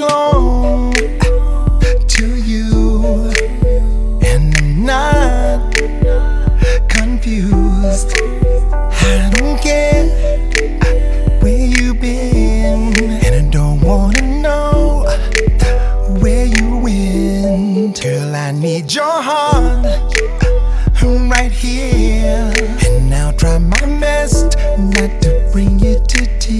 belong to you and I'm not confused. I don't care where you've been, and I don't wanna know where you went. Girl, I need your heart right here, and I'll try my best not to bring you to tears.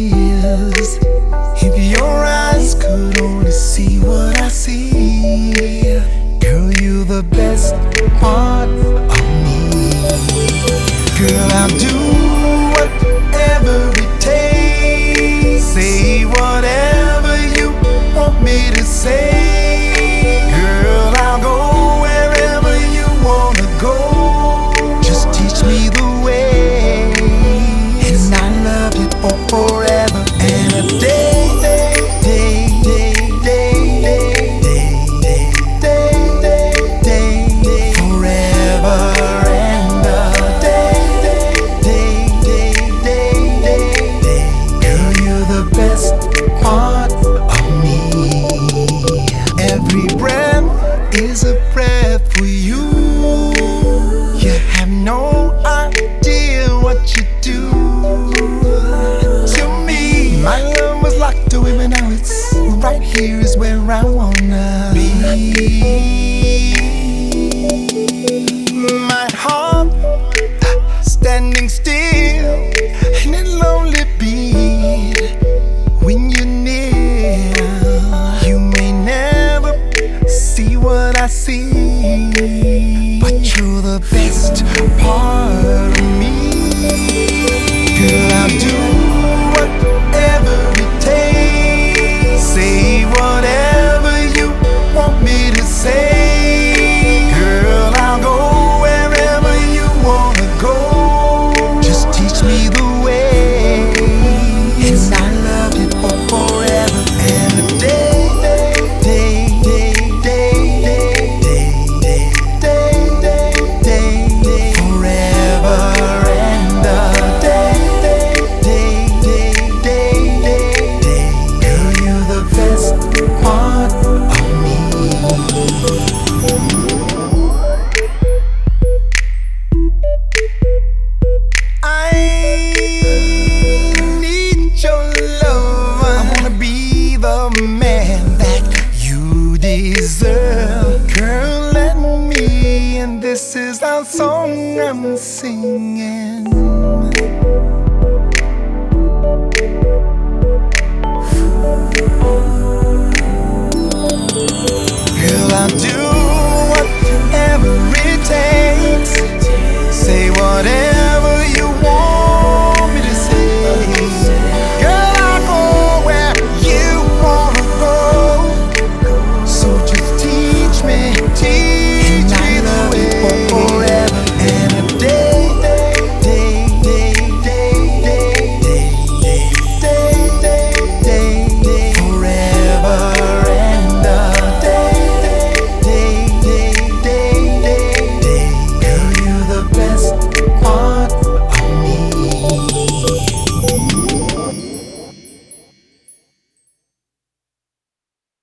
here is where I wanna be. My heart standing still in a lonely beat. When you're near, you may never see what I see, but you're the best part. singing.